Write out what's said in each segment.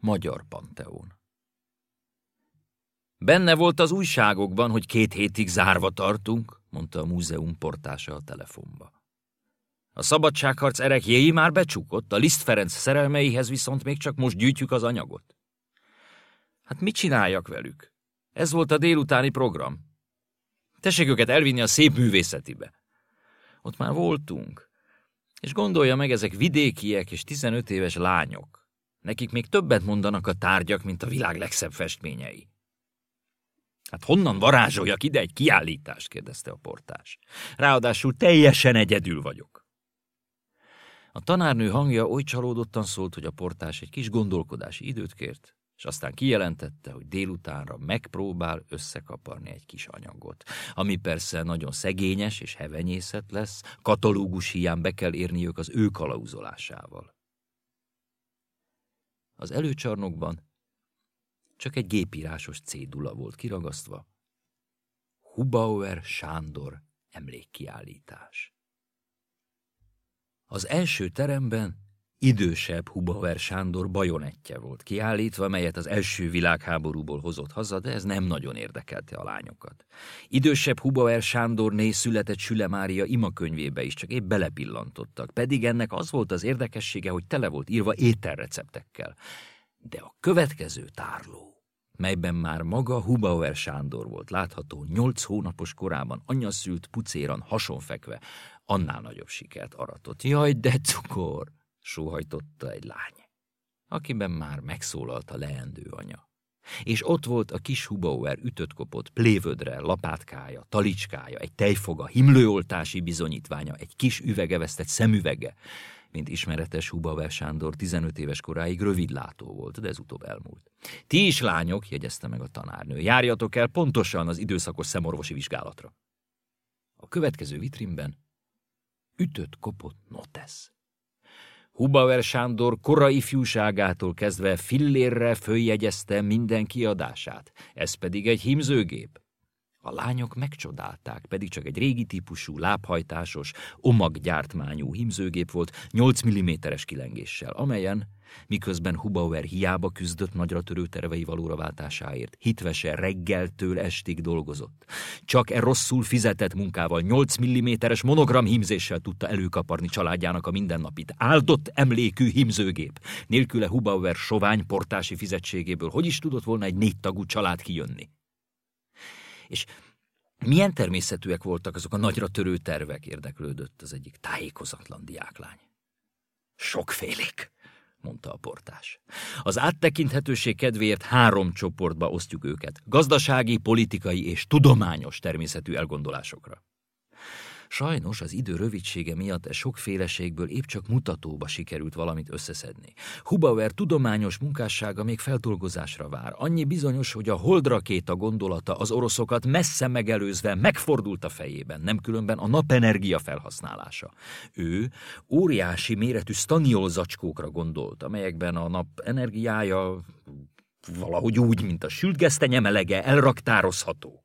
Magyar Panteón. Benne volt az újságokban, hogy két hétig zárva tartunk, mondta a múzeum portása a telefonba. A szabadságharc erekjéi már becsukott, a Liszt Ferenc szerelmeihez viszont még csak most gyűjtjük az anyagot. Hát mit csináljak velük? Ez volt a délutáni program. Tessék őket elvinni a szép művészetibe. Ott már voltunk. És gondolja meg, ezek vidékiek és 15 éves lányok. Nekik még többet mondanak a tárgyak, mint a világ legszebb festményei. Hát honnan varázsoljak ide egy kiállítást? kérdezte a portás. Ráadásul teljesen egyedül vagyok. A tanárnő hangja oly csalódottan szólt, hogy a portás egy kis gondolkodási időt kért, és aztán kijelentette, hogy délutánra megpróbál összekaparni egy kis anyagot, ami persze nagyon szegényes és hevenyészet lesz, katalógus hiány be kell érniük az ő kalauzolásával. Az előcsarnokban csak egy gépírásos cédula volt kiragasztva. Hubauer Sándor emlékkiállítás. Az első teremben idősebb Hubauer Sándor bajonettje volt kiállítva, melyet az első világháborúból hozott haza, de ez nem nagyon érdekelte a lányokat. Idősebb Hubauer Sándorné született Süle Mária imakönyvébe is csak épp belepillantottak, pedig ennek az volt az érdekessége, hogy tele volt írva ételreceptekkel. De a következő tárló, melyben már maga Hubauer Sándor volt látható nyolc hónapos korában anyaszült pucéran hasonfekve, annál nagyobb sikert aratott. Jaj, de cukor! Sóhajtotta egy lány, akiben már megszólalt a leendő anya. És ott volt a kis Hubauer ütött kopott plévödre, lapátkája, talicskája, egy tejfoga, himlőoltási bizonyítványa, egy kis üvegevesztett szemüvege, mint ismeretes Hubauer Sándor 15 éves koráig rövidlátó volt, de ez utóbb elmúlt. Ti is lányok, jegyezte meg a tanárnő, járjatok el pontosan az időszakos szemorvosi vizsgálatra. A következő vitrínben ütött kopott notesz. Hubauer Sándor korai ifjúságától kezdve fillérre följegyezte minden kiadását, ez pedig egy himzőgép. A lányok megcsodálták, pedig csak egy régi típusú, lábhajtásos, omaggyártmányú himzőgép volt 8 mm-es kilengéssel, amelyen, miközben Hubauer hiába küzdött nagyra törő tervei valóra váltásáért, hitvese reggeltől estig dolgozott. Csak e rosszul fizetett munkával 8 mm-es monogram himzéssel tudta előkaparni családjának a mindennapit. Áldott emlékű himzőgép. Nélküle Hubauer sovány portási fizetségéből hogy is tudott volna egy négy tagú család kijönni? És milyen természetűek voltak azok a nagyra törő tervek, érdeklődött az egyik tájékozatlan diáklány. Sokfélék, mondta a portás. Az áttekinthetőség kedvéért három csoportba osztjuk őket. Gazdasági, politikai és tudományos természetű elgondolásokra. Sajnos az idő rövidsége miatt e sokféleségből épp csak mutatóba sikerült valamit összeszedni. Hubauer tudományos munkássága még feldolgozásra vár. Annyi bizonyos, hogy a holdrakéta gondolata az oroszokat messze megelőzve megfordult a fejében, nem különben a napenergia felhasználása. Ő óriási méretű staniol zacskókra gondolt, amelyekben a nap energiája valahogy úgy, mint a sült melege, elraktározható.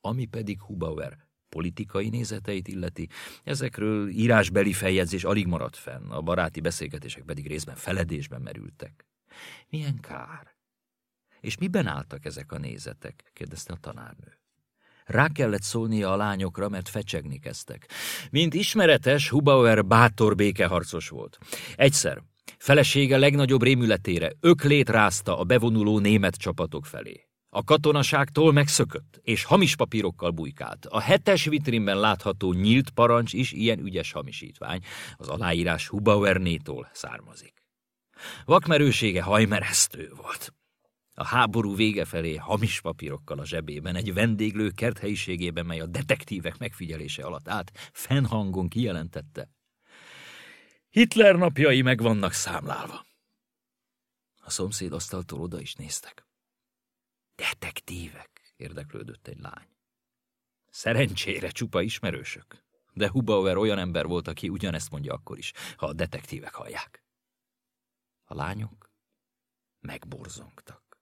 Ami pedig Hubauer politikai nézeteit illeti, ezekről írásbeli feljegyzés alig maradt fenn, a baráti beszélgetések pedig részben feledésben merültek. Milyen kár! És miben álltak ezek a nézetek? kérdezte a tanárnő. Rá kellett szólnia a lányokra, mert fecsegni kezdtek. Mint ismeretes, Hubauer bátor békeharcos volt. Egyszer, felesége legnagyobb rémületére öklét rázta a bevonuló német csapatok felé. A katonaságtól megszökött, és hamis papírokkal bujkált. A hetes vitrínben látható nyílt parancs is ilyen ügyes hamisítvány. Az aláírás Hubauernétól származik. Vakmerősége hajmeresztő volt. A háború vége felé hamis papírokkal a zsebében, egy vendéglő kerthelyiségében, mely a detektívek megfigyelése alatt állt, fennhangon kijelentette. Hitler napjai meg vannak számlálva. A szomszéd asztaltól oda is néztek. Detektívek, érdeklődött egy lány. Szerencsére csupa ismerősök. De Hubauer olyan ember volt, aki ugyanezt mondja akkor is, ha a detektívek hallják. A lányok megborzongtak.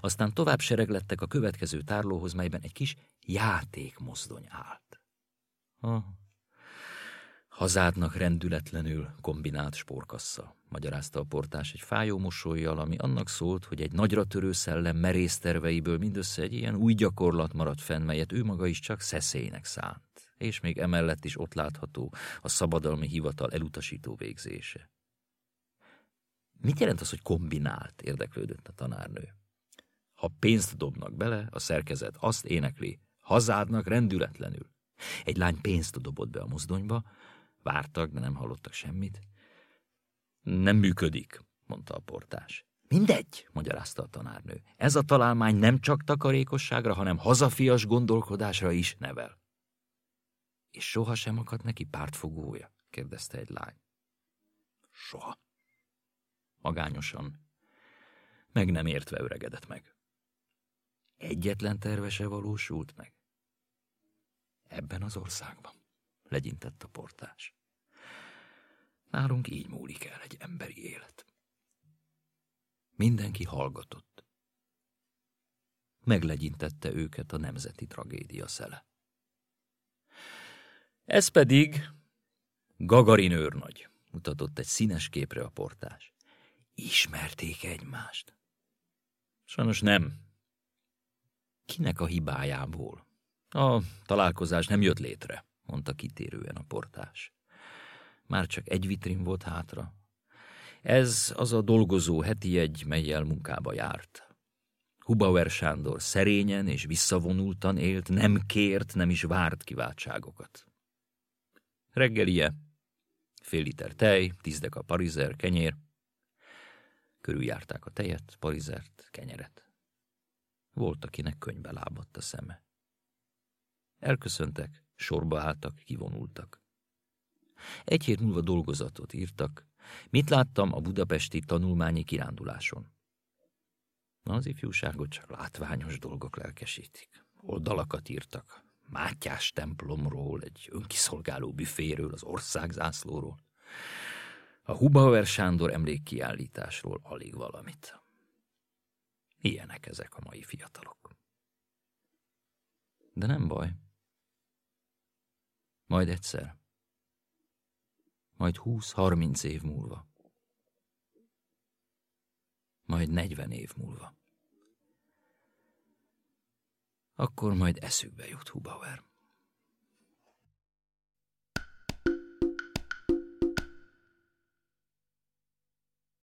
Aztán tovább sereglettek a következő tárlóhoz, melyben egy kis játékmozdony állt. Ah, Hazádnak rendületlenül kombinált spórkassa, magyarázta a portás egy fájó mosolyjal, ami annak szólt, hogy egy nagyra törő szellem merész terveiből mindössze egy ilyen új gyakorlat maradt fenn, melyet ő maga is csak szeszélynek szánt, és még emellett is ott látható a szabadalmi hivatal elutasító végzése. Mit jelent az, hogy kombinált? érdeklődött a tanárnő. Ha pénzt dobnak bele, a szerkezet azt énekli, hazádnak rendületlenül. Egy lány pénzt dobott be a mozdonyba, vártak, de nem hallottak semmit. Nem működik, mondta a portás. Mindegy, magyarázta a tanárnő. Ez a találmány nem csak takarékosságra, hanem hazafias gondolkodásra is nevel. És soha sem akadt neki pártfogója? kérdezte egy lány. Soha. Magányosan. Meg nem értve öregedett meg. Egyetlen tervese valósult meg. Ebben az országban, legyintett a portás. Nálunk így múlik el egy emberi élet. Mindenki hallgatott. Meglegyintette őket a nemzeti tragédia szele. Ez pedig Gagarin őrnagy, mutatott egy színes képre a portás. Ismerték egymást? Sajnos nem. Kinek a hibájából? A találkozás nem jött létre, mondta kitérően a portás. Már csak egy vitrin volt hátra. Ez az a dolgozó heti egy, melyel munkába járt. Hubauer Sándor szerényen és visszavonultan élt, nem kért, nem is várt kiváltságokat. Reggelie, fél liter tej, tíz a parizer, kenyér. Körüljárták a tejet, parizert, kenyeret. Volt, akinek könyvbe lábadt a szeme. Elköszöntek, sorba álltak, kivonultak. Egy hét múlva dolgozatot írtak. Mit láttam a budapesti tanulmányi kiránduláson? Na, az ifjúságot csak látványos dolgok lelkesítik. Oldalakat írtak. Mátyás templomról, egy önkiszolgáló büféről, az országzászlóról. A Hubauer Sándor emlékkiállításról alig valamit. Ilyenek ezek a mai fiatalok. De nem baj. Majd egyszer. Majd húsz-harminc év múlva. Majd negyven év múlva. Akkor majd eszükbe jut Hubauer.